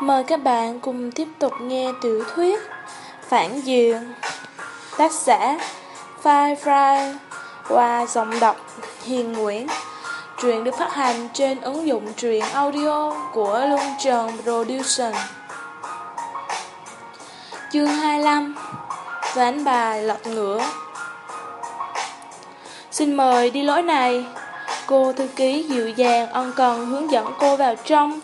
Mời các bạn cùng tiếp tục nghe tiểu thuyết Phản Diện Tác giả Firefly qua giọng đọc Hiền Nguyễn. Truyện được phát hành trên ứng dụng truyện audio của Luân Trần Production Chương 25 Ván bài lật ngửa. Xin mời đi lối này. Cô thư ký dịu dàng ân cần hướng dẫn cô vào trong.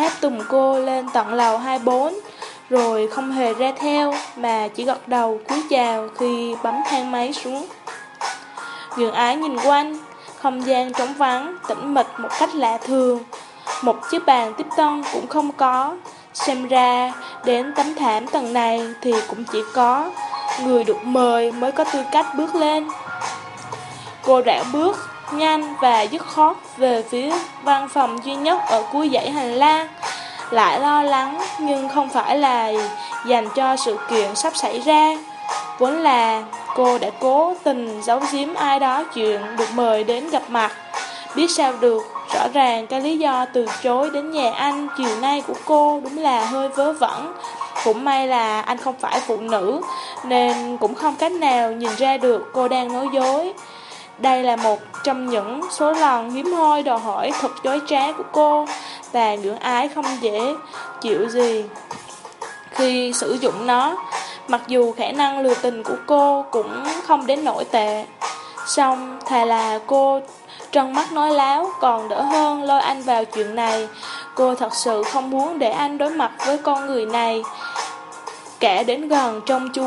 Tháp tùm cô lên tận lầu 24 Rồi không hề ra theo Mà chỉ gật đầu cúi chào khi bấm thang máy xuống. Dường ái nhìn quanh Không gian trống vắng, tĩnh mịch một cách lạ thường. Một chiếc bàn tiếp tân cũng không có. Xem ra đến tấm thảm tầng này thì cũng chỉ có Người được mời mới có tư cách bước lên. Cô rảo bước nhanh và dứt khoát về phía văn phòng duy nhất ở cuối dãy hành lang. Lại lo lắng nhưng không phải là dành cho sự kiện sắp xảy ra. Vốn là cô đã cố tình giấu giếm ai đó chuyện được mời đến gặp mặt. Biết sao được, rõ ràng cái lý do từ chối đến nhà anh chiều nay của cô đúng là hơi vớ vẩn. Cũng may là anh không phải phụ nữ, nên cũng không cách nào nhìn ra được cô đang nói dối. Đây là một trong những số lần hiếm hoi đòi hỏi thật dối trá của cô và ngưỡng ái không dễ chịu gì khi sử dụng nó. Mặc dù khả năng lừa tình của cô cũng không đến nổi tệ. Xong, thà là cô trân mắt nói láo còn đỡ hơn lôi anh vào chuyện này. Cô thật sự không muốn để anh đối mặt với con người này. kể đến gần trong chu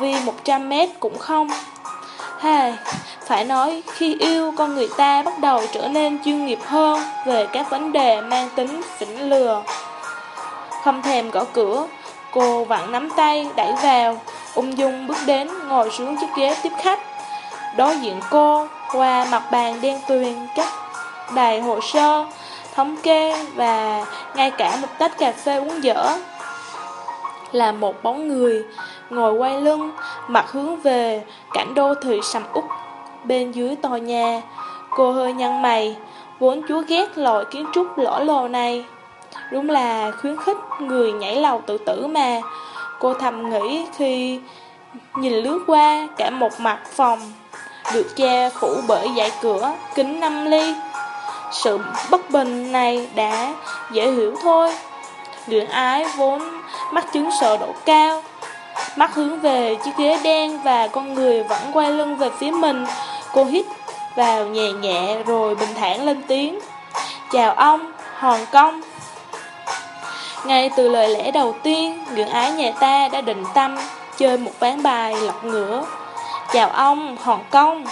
vi 100 mét cũng không. Hey, phải nói, khi yêu, con người ta bắt đầu trở nên chuyên nghiệp hơn về các vấn đề mang tính phỉnh lừa. Không thèm gõ cửa, cô vặn nắm tay, đẩy vào, ung dung bước đến, ngồi xuống chiếc ghế tiếp khách. Đối diện cô, qua mặt bàn đen tuyền, chất đầy hồ sơ, thống kê và ngay cả một tách cà phê uống dở. Là một bóng người, ngồi quay lưng, mặt hướng về cảnh đô thị sầm út bên dưới tòa nhà. Cô hơi nhăn mày, vốn chúa ghét loại kiến trúc lõ lồ này. Đúng là khuyến khích người nhảy lầu tự tử mà. Cô thầm nghĩ khi nhìn lướt qua cả một mặt phòng được che phủ bởi dãy cửa kính 5 ly. Sự bất bình này đã dễ hiểu thôi. Luyện ái vốn mắt chứng sợ độ cao Mắt hướng về chiếc ghế đen và con người vẫn quay lưng về phía mình Cô hít vào nhẹ nhẹ rồi bình thản lên tiếng. Chào ông, Hòn Công Ngay từ lời lẽ đầu tiên, ngưỡng ái nhà ta đã định tâm Chơi một ván bài lọc ngửa. Chào ông, Hòn Công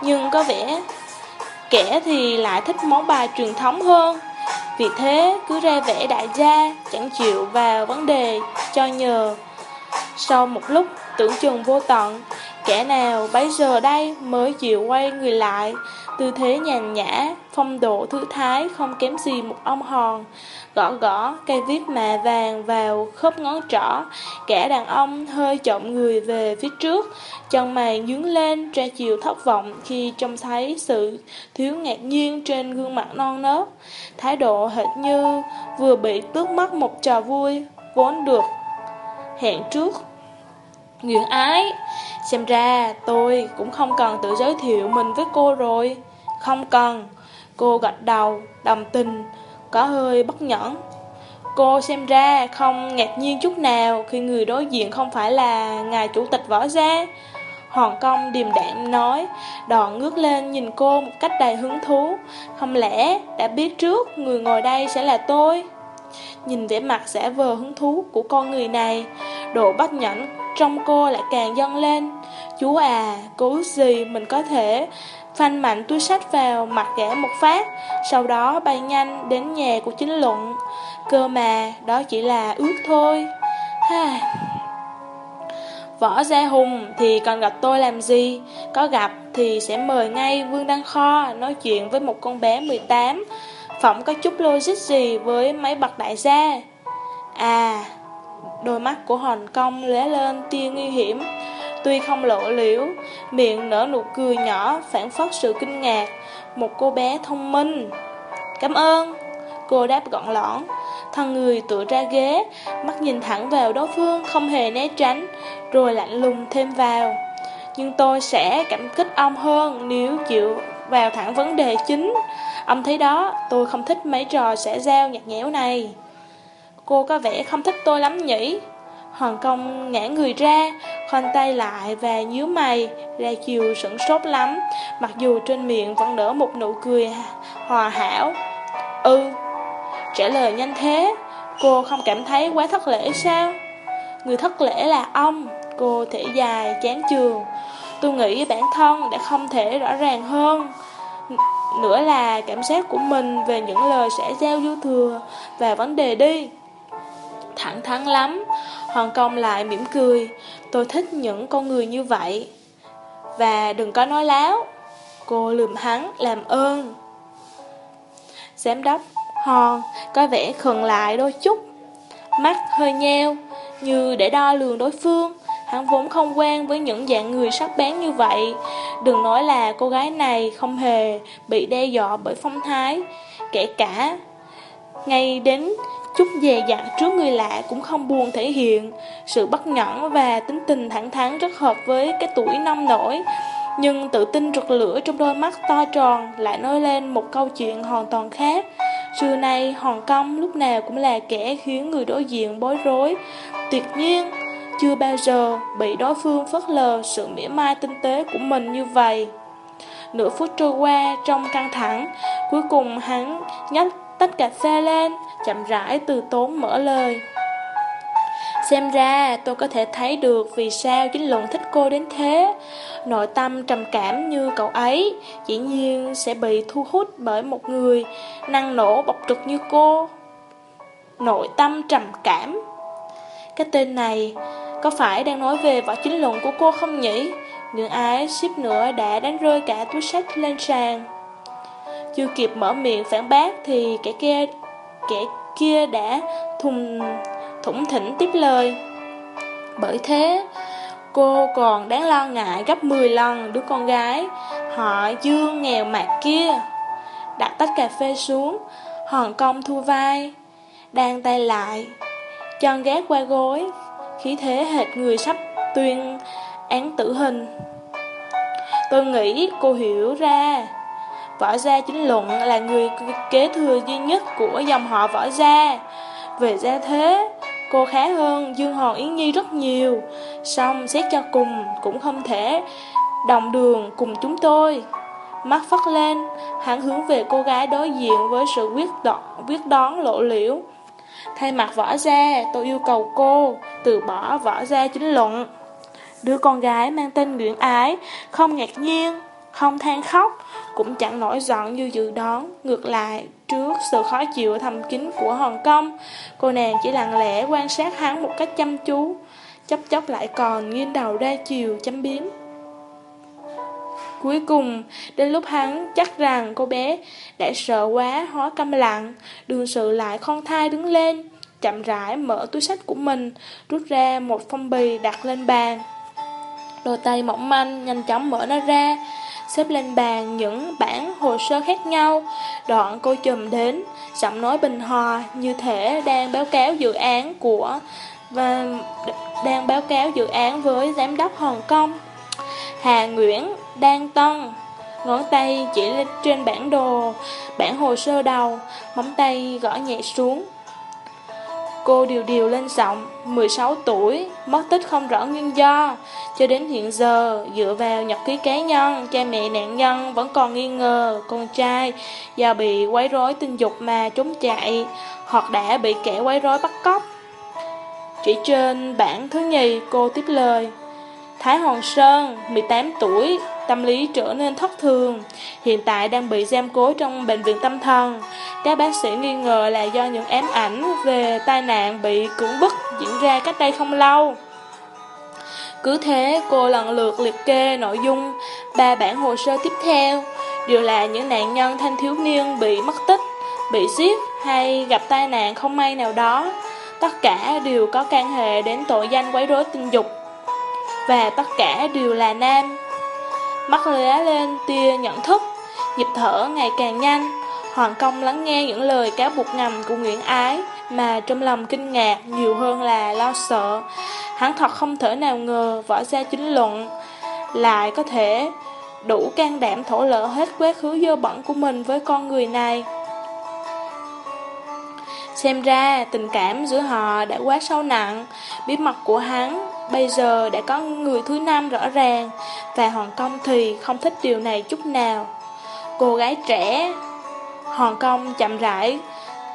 Nhưng có vẻ kẻ thì lại thích món bài truyền thống hơn. Vì thế cứ ra vẻ đại gia Chẳng chịu vào vấn đề cho nhờ. Sau một lúc tưởng chừng vô tận Kẻ nào bấy giờ đây mới chịu quay người lại? Tư thế nhàn nhã, phong độ thư thái không kém gì một ông hòn. Gõ gõ cây viết mạ vàng vào khớp ngón trỏ. Kẻ đàn ông hơi trộm người về phía trước. Chân mày nhướng lên ra chiều thất vọng Khi trông thấy sự thiếu ngạc nhiên trên gương mặt non nớt. Thái độ hệt như vừa bị tước mất một trò vui Vốn được hẹn trước. Nguyễn ái Xem ra tôi cũng không cần tự giới thiệu mình với cô rồi. Không cần. Cô gật đầu, đồng tình Có hơi bất nhẫn. Cô xem ra không ngạc nhiên chút nào Khi người đối diện không phải là Ngài Chủ tịch Võ Gia. Hoàng công điềm đạm nói Đòn ngước lên nhìn cô một cách đầy hứng thú. Không lẽ đã biết trước người ngồi đây sẽ là tôi? Nhìn vẻ mặt giả vờ hứng thú của con người này Độ bất nhẫn trong cô lại càng dâng lên. Chú à, cứu gì mình có thể phanh mạnh túi sách vào mặt gã một phát Sau đó bay nhanh đến nhà của chính luận. Cơ mà, đó chỉ là ước thôi. Ha. Võ Gia Hùng thì còn gặp tôi làm gì? Có gặp thì sẽ mời ngay Vương Đăng Kho Nói chuyện với một con bé 18 Phỏng có chút logic gì với mấy bậc đại gia? À Đôi mắt của Hòn Công lóe lên tia nguy hiểm. Tuy không lộ liễu Miệng nở nụ cười nhỏ Phản phất sự kinh ngạc Một cô bé thông minh Cảm ơn Cô đáp gọn lõn thân người tựa ra ghế, mắt nhìn thẳng vào đối phương, không hề né tránh, rồi lạnh lùng thêm vào. Nhưng tôi sẽ cảm kích ông hơn nếu chịu vào thẳng vấn đề chính. Ông thấy đó, tôi không thích mấy trò sẽ giao nhạt nhẽo này. Cô có vẻ không thích tôi lắm nhỉ? Hoàng công ngã người ra, khoanh tay lại và nhíu mày, ra chiều sửng sốt lắm, mặc dù trên miệng vẫn nở một nụ cười hòa hảo. Ừ, trả lời nhanh thế, cô không cảm thấy quá thất lễ sao? Người thất lễ là ông, cô thể dài, chán trường. Tôi nghĩ bản thân đã không thể rõ ràng hơn. Nữa là cảm giác của mình về những lời sẽ giao dư thừa và vấn đề đi. Thẳng thắn lắm, Hoàng Công lại mỉm cười, tôi thích những con người như vậy. Và đừng có nói láo, cô lườm hắn làm ơn. Giám đốc Hòn có vẻ khừng lại đôi chút, mắt hơi nheo, như để đo lường đối phương. Hắn vốn không quen với những dạng người sắc bén như vậy Đừng nói là cô gái này không hề bị đe dọa bởi phong thái Kể cả ngay đến chút dè dặt trước người lạ cũng không buồn thể hiện. Sự bất nhẫn và tính tình thẳng thắn rất hợp với cái tuổi nông nổi. Nhưng tự tin rực lửa trong đôi mắt to tròn lại nói lên một câu chuyện hoàn toàn khác. Xưa nay Hòn Công lúc nào cũng là kẻ khiến người đối diện bối rối. Tuyệt nhiên chưa bao giờ bị đối phương phớt lờ sự mỉa mai tinh tế của mình như vậy. Nửa phút trôi qua trong căng thẳng, cuối cùng hắn nhấc tách cà phê lên, chậm rãi từ tốn mở lời. Xem ra tôi có thể thấy được vì sao chính luận thích cô đến thế. Nội tâm trầm cảm như cậu ấy, dĩ nhiên sẽ bị thu hút bởi một người năng nổ bộc trực như cô. Nội tâm trầm cảm Cái tên này có phải đang nói về võ chính luận của cô không nhỉ? Người ái ship nữa đã đánh rơi cả túi sách lên sàn Chưa kịp mở miệng phản bác thì kẻ kia, kẻ kia đã thùng thủng thỉnh tiếp lời Bởi thế cô còn đáng lo ngại gấp 10 lần đứa con gái Họ dương nghèo mạt kia Đặt tách cà phê xuống Hòn công thu vai Đang tay lại Chân gác qua gối khí thế hệt người sắp tuyên án tử hình. Tôi nghĩ cô hiểu ra, võ gia chính luận là người kế thừa duy nhất của dòng họ võ gia. Về gia thế, cô khá hơn Dương Hòn Yến Nhi rất nhiều, xong xét cho cùng cũng không thể đồng đường cùng chúng tôi. Mắt phất lên, hắn hướng về cô gái đối diện với sự quyết đoán, quyết đoán lộ liễu. Thay mặt võ gia, tôi yêu cầu cô từ bỏ võ gia chính luận. Đứa con gái mang tên Nguyễn Ái, không ngạc nhiên, không than khóc, cũng chẳng nổi giận như dự đoán. Ngược lại, trước sự khó chịu thầm kín của Hồng Kông, cô nàng chỉ lặng lẽ quan sát hắn một cách chăm chú, chấp chốc lại còn nghiêng đầu ra chiều chấm biếm. Cuối cùng, đến lúc hắn chắc rằng cô bé đã sợ quá hóa câm lặng, đường sự lại con thai đứng lên, chậm rãi mở túi sách của mình, rút ra một phong bì đặt lên bàn. Đôi tay mỏng manh nhanh chóng mở nó ra, xếp lên bàn những bản hồ sơ khác nhau. Đoạn cô chùm đến, giọng nói bình hòa như thể đang báo cáo dự án của và đang báo cáo dự án với giám đốc Hồng Kông. Hà Nguyễn đang tân Ngón tay chỉ lên trên bản đồ Bản hồ sơ đầu Móng tay gõ nhẹ xuống Cô điều điều lên giọng 16 tuổi Mất tích không rõ nguyên do. Cho đến hiện giờ Dựa vào nhật ký cá nhân Cha mẹ nạn nhân vẫn còn nghi ngờ Con trai do bị quấy rối tình dục mà trốn chạy Hoặc đã bị kẻ quấy rối bắt cóc. Chỉ trên bản thứ nhì cô tiếp lời Thái Hoàng Sơn, 18 tuổi, tâm lý trở nên thất thường, hiện tại đang bị giam cố trong bệnh viện tâm thần. Các bác sĩ nghi ngờ là do những ám ảnh về tai nạn bị cưỡng bức diễn ra cách đây không lâu. Cứ thế, cô lần lượt liệt kê nội dung ba bản hồ sơ tiếp theo, đều là những nạn nhân thanh thiếu niên bị mất tích, bị giết hay gặp tai nạn không may nào đó. Tất cả đều có can hệ đến tội danh quấy rối tình dục và tất cả đều là nam. Mắt lóe lên tia nhận thức, nhịp thở ngày càng nhanh. Hoàng công lắng nghe những lời cáo buộc ngầm của Nguyễn Ái, mà trong lòng kinh ngạc nhiều hơn là lo sợ. Hắn thật không thể nào ngờ võ gia chính luận lại có thể đủ can đảm thổ lộ hết quá khứ dơ bẩn của mình với con người này. Xem ra tình cảm giữa họ đã quá sâu nặng, bí mật của hắn bây giờ đã có người thứ năm rõ ràng và Hoàng Công thì không thích điều này chút nào. Cô gái trẻ Hoàng Công chậm rãi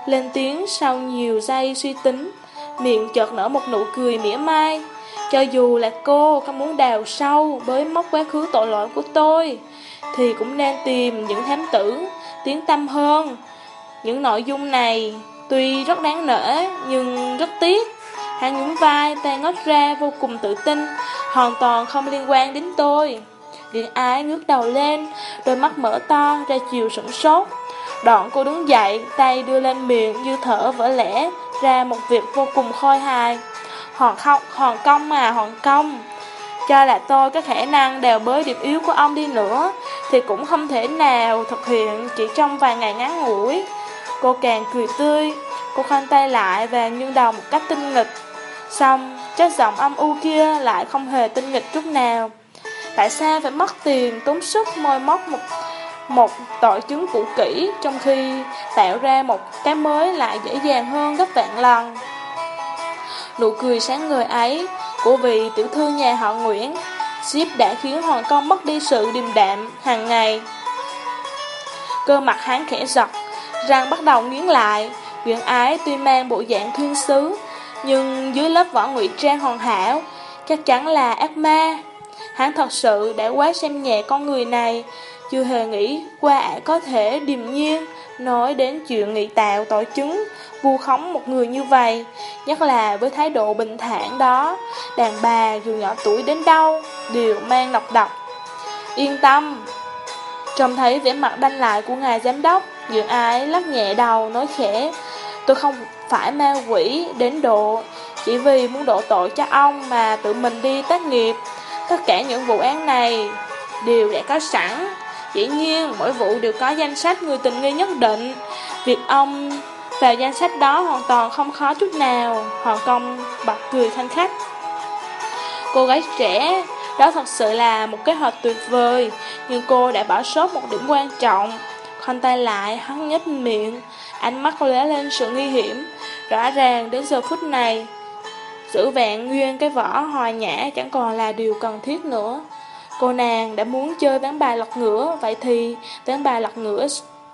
lên tiếng sau nhiều giây suy tính, miệng chợt nở một nụ cười mỉa mai. Cho dù là cô có muốn đào sâu bới móc quá khứ tội lỗi của tôi, thì cũng nên tìm những thám tử tiếng tâm hơn. Những nội dung này tuy rất đáng nể nhưng rất tiếc. Hắn nhún vai, tay ngót ra vô cùng tự tin, hoàn toàn không liên quan đến tôi. Điện ái ngước đầu lên, đôi mắt mở to ra chiều sửng sốt. Đoạn cô đứng dậy, tay đưa lên miệng như thở vỡ lẽ ra một việc vô cùng khôi hài. Hòn không, hòn công mà, hòn công. Cho là tôi có khả năng đèo bới điểm yếu của ông đi nữa, thì cũng không thể nào thực hiện chỉ trong vài ngày ngắn ngủi. Cô càng cười tươi, cô khoanh tay lại và nghiêng đầu một cách tinh nghịch. Xong, chất giọng âm u kia lại không hề tinh nghịch chút nào. Tại sao phải mất tiền, tốn sức môi móc một một tội chứng cũ kỹ trong khi tạo ra một cái mới lại dễ dàng hơn gấp vạn lần. Nụ cười sáng người ấy của vị tiểu thư nhà họ Nguyễn Ship đã khiến Hoàng Công mất đi sự điềm đạm hàng ngày. Cơ mặt hắn khẽ giật, răng bắt đầu nghiến lại. Nguyễn ái tuy mang bộ dạng thiên sứ, nhưng dưới lớp vỏ ngụy trang hoàn hảo, chắc chắn là ác ma. Hắn thật sự đã quá xem nhẹ con người này, chưa hề nghĩ qua ả có thể điềm nhiên nói đến chuyện nghị tạo tội chứng vu khống một người như vậy, nhất là với thái độ bình thản đó, đàn bà dù nhỏ tuổi đến đâu đều mang độc độc. Yên tâm. Trông thấy vẻ mặt đanh lại của ngài giám đốc, Dượng ái lắc nhẹ đầu nói khẽ, tôi không phải ma quỷ đến độ chỉ vì muốn đổ tội cho ông mà tự mình đi tác nghiệp. Tất cả những vụ án này đều đã có sẵn. Dĩ nhiên, mỗi vụ đều có danh sách người tình nghi nhất định. Việc ông vào danh sách đó hoàn toàn không khó chút nào. Hoàng công bật cười thanh khách. Cô gái trẻ, đó thật sự là một kế hoạch tuyệt vời, nhưng cô đã bỏ sót một điểm quan trọng. Khoanh tay lại, hắn nhếch miệng, ánh mắt lóe lên sự nguy hiểm. Rõ ràng đến giờ phút này, giữ vẹn nguyên cái vỏ hòa nhã chẳng còn là điều cần thiết nữa. Cô nàng đã muốn chơi ván bài lật ngửa, vậy thì ván bài lật ngửa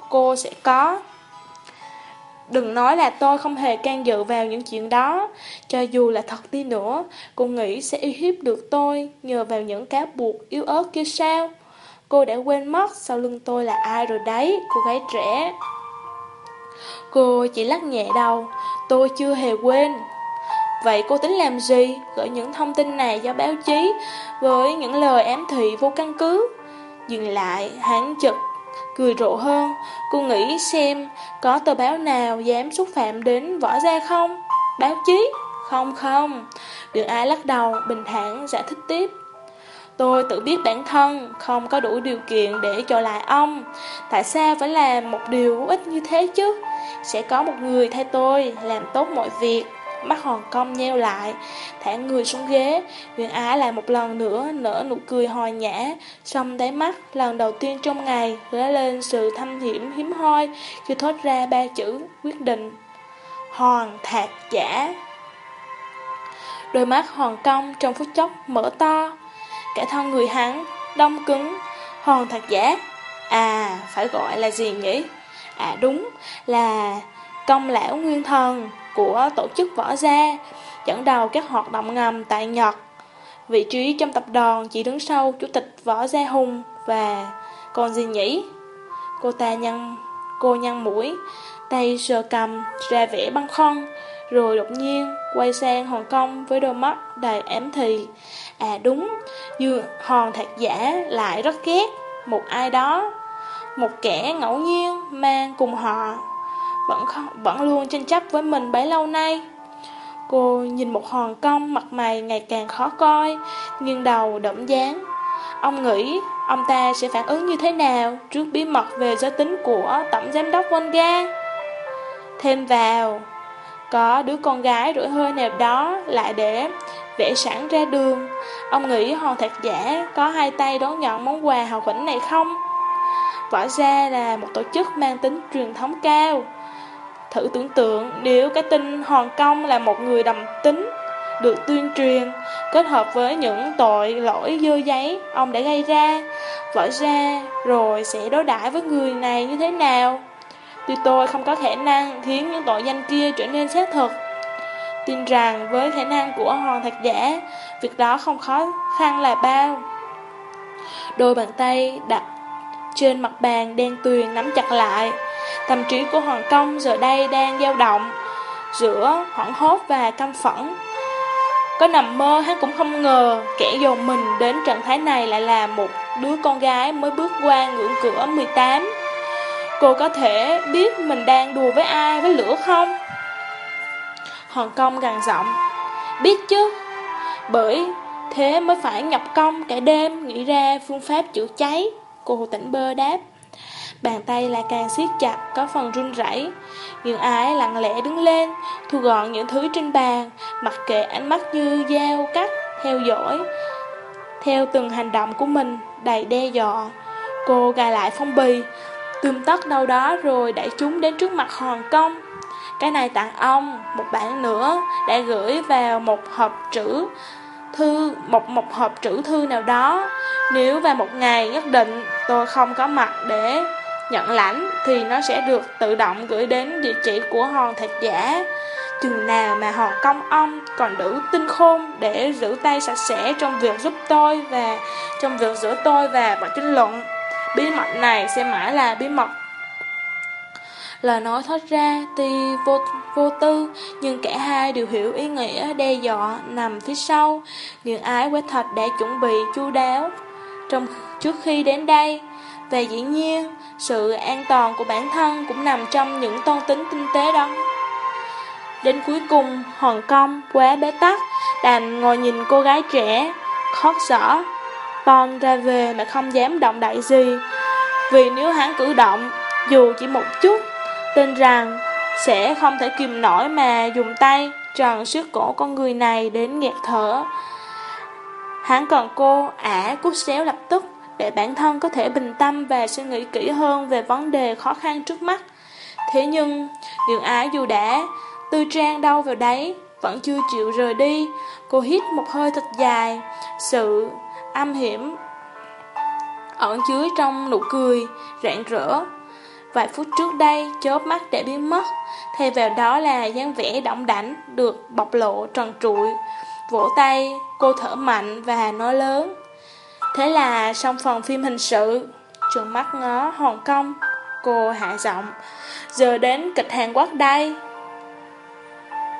cô sẽ có. Đừng nói là tôi không hề can dự vào những chuyện đó, cho dù là thật đi nữa, cô nghĩ sẽ uy hiếp được tôi nhờ vào những cáo buộc yếu ớt kia sao. Cô đã quên mất sau lưng tôi là ai rồi đấy, cô gái trẻ. Cô chỉ lắc nhẹ đầu, tôi chưa hề quên. Vậy cô tính làm gì? Gửi những thông tin này cho báo chí với những lời ám thị vô căn cứ. Dừng lại, hắn chật cười rộ hơn. Cô nghĩ xem có tờ báo nào dám xúc phạm đến võ gia không? Báo chí? Không không. Đừng ai lắc đầu, bình thản giải thích tiếp. Tôi tự biết bản thân không có đủ điều kiện để cho lại ông. Tại sao phải làm một điều hữu ích như thế chứ? Sẽ có một người thay tôi làm tốt mọi việc. Mắt hòn cong nheo lại, thả người xuống ghế. Huyền Á lại một lần nữa nở nụ cười hòa nhã, xong đáy mắt lần đầu tiên trong ngày lóe lên sự thâm hiểm hiếm hoi khi thốt ra ba chữ quyết định. Hòn thạc giả. Đôi mắt hòn cong trong phút chốc mở to, cả thân người hắn đông cứng. Hòn thật giả, à phải gọi là gì nhỉ? À đúng là công lão nguyên thần của tổ chức võ gia, dẫn đầu các hoạt động ngầm tại Nhật. Vị trí trong tập đoàn chỉ đứng sau chủ tịch võ gia hùng và còn gì nhỉ? Cô ta nhăn, cô nhăn mũi, tay sờ cầm ra vẻ băng khoăn, rồi đột nhiên quay sang Hồng Kông với đôi mắt đầy ám thì. À đúng, Dương hòn thạc giả lại rất ghét một ai đó, một kẻ ngẫu nhiên mang cùng họ vẫn không, vẫn luôn tranh chấp với mình bấy lâu nay. Cô nhìn một hòn công mặt mày ngày càng khó coi, nhưng đầu đẫm dáng. Ông nghĩ ông ta sẽ phản ứng như thế nào trước bí mật về giới tính của tổng giám đốc Volga. Thêm vào, có đứa con gái rủi hơi nào đó lại để vẽ sẵn ra đường. Ông nghĩ hòn thạc giả có hai tay đón nhận món quà hào khỉnh này không? Võ ra là một tổ chức mang tính truyền thống cao. Thử tưởng tượng, nếu cái tin Hòn Công là một người đầm tính, được tuyên truyền, kết hợp với những tội lỗi dơ giấy ông đã gây ra vỡ ra rồi sẽ đối đãi với người này như thế nào tuy tôi không có khả năng khiến những tội danh kia trở nên xác thực tin rằng với khả năng của hòn thạch giả, việc đó không khó khăn là bao đôi bàn tay đặt trên mặt bàn đen tuyền nắm chặt lại tâm trí của hoàng công giờ đây đang dao động giữa hoảng hốt và căm phẫn có nằm mơ hắn cũng không ngờ kẻ dồn mình đến trạng thái này lại là một đứa con gái mới bước qua ngưỡng cửa 18. Cô có thể biết mình đang đùa với ai, với lửa không? Hòn công gằn giọng Biết chứ Bởi thế mới phải nhập công cả đêm nghĩ ra phương pháp chữa cháy Cô tỉnh bơ đáp Bàn tay lại càng siết chặt, có phần run rẩy. Nhưng ái lặng lẽ đứng lên, thu gọn những thứ trên bàn, mặc kệ ánh mắt như dao cắt, theo dõi. Theo từng hành động của mình, đầy đe dọa. Cô gài lại phong bì, tươm tất đâu đó rồi đẩy chúng đến trước mặt hòn công. Cái này tặng ông, một bản nữa, đã gửi vào một hộp trữ thư, một một hộp trữ thư nào đó. Nếu vào một ngày nhất định tôi không có mặt để nhận lãnh thì nó sẽ được tự động gửi đến địa chỉ của hòn thạch giả. Chừng nào mà hòn công ông còn đủ tinh khôn để giữ tay sạch sẽ trong việc giúp tôi và trong việc giữa tôi và bọn chính luận. Bí mật này sẽ mãi là bí mật. Lời nói thoát ra tuy vô, vô tư, nhưng cả hai đều hiểu ý nghĩa đe dọa nằm phía sau. Nhưng ái quế thật đã chuẩn bị chu đáo trong trước khi đến đây. Và dĩ nhiên, sự an toàn của bản thân cũng nằm trong những toan tính tinh tế đó. Đến cuối cùng, Hoàng Công quá bế tắc, đành ngồi nhìn cô gái trẻ, khóc rõ. Bon ra về mà không dám động đại gì. Vì nếu hắn cử động, dù chỉ một chút, tin rằng sẽ không thể kìm nổi mà dùng tay tròn siết cổ con người này đến nghẹt thở. Hắn còn cô ả cút xéo lập tức để bản thân có thể bình tâm và suy nghĩ kỹ hơn về vấn đề khó khăn trước mắt. Thế nhưng, Dường Ái dù đã tư trang đâu vào đấy, vẫn chưa chịu rời đi. Cô hít một hơi thật dài, sự âm hiểm ẩn chứa trong nụ cười, rạng rỡ. Vài phút trước đây, chớp mắt để biến mất, thay vào đó là dáng vẻ động đảnh được bộc lộ trần trụi. Vỗ tay, cô thở mạnh và nói lớn. Thế là xong phần phim hình sự. Trường mắt ngó Hồng Kông Cô hạ giọng. Giờ đến kịch Hàn Quốc đây.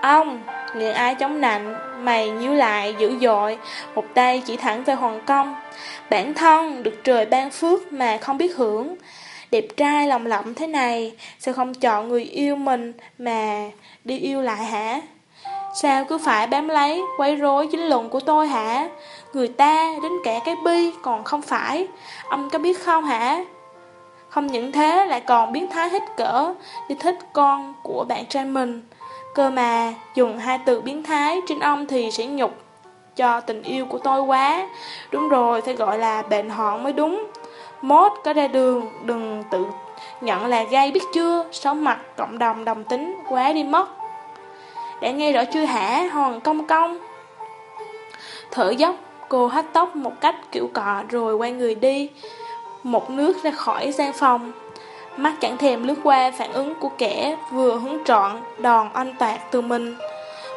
Ông người ai chống nạnh Mày nhíu lại dữ dội Một tay chỉ thẳng về Hồng Kông. Bản thân được trời ban phước Mà không biết hưởng. Đẹp trai, lòng lộng thế này, Sao không chọn người yêu mình Mà đi yêu lại hả? Sao cứ phải bám lấy Quấy rối chính luận của tôi hả? Người ta đến cả cái bi còn không phải, Ông có biết không hả? Không những thế, lại còn biến thái hết cỡ Đi thích con của bạn trai mình. Cơ mà dùng hai từ biến thái trên ông thì sẽ nhục cho tình yêu của tôi quá. Đúng rồi, phải gọi là bệnh họn mới đúng. Mốt, có ra đường, đừng tự nhận là gay biết chưa? Sống mặt cộng đồng đồng tính quá đi mất. Đã nghe rõ chưa hả hòn công công? Thở dốc, Cô hất tóc một cách kiểu cọ rồi quay người đi, Một nước ra khỏi gian phòng. Mắt chẳng thèm lướt qua phản ứng của kẻ vừa hứng trọn đòn oanh tạc từ mình.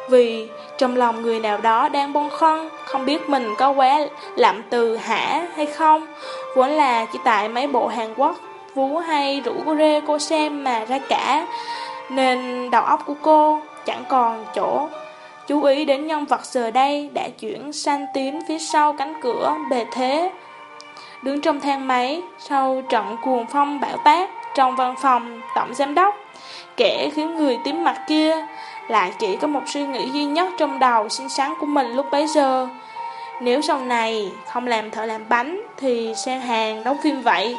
Vì trong lòng người nào đó đang bông khoăn Không biết mình có quá lạm từ hả hay không. Vốn là chỉ tại mấy bộ Hàn Quốc Vú hay rủ rê cô xem mà ra cả. Nên đầu óc của cô chẳng còn chỗ. Chú ý đến nhân vật giờ đây đã chuyển sang tím phía sau cánh cửa bề thế. Đứng trong thang máy, sau trận cuồng phong bão táp trong văn phòng tổng giám đốc, kẻ khiến người tím mặt kia lại chỉ có một suy nghĩ duy nhất trong đầu xinh xắn của mình lúc bấy giờ. Nếu sau này không làm thợ làm bánh thì sang hàng đóng phim vậy.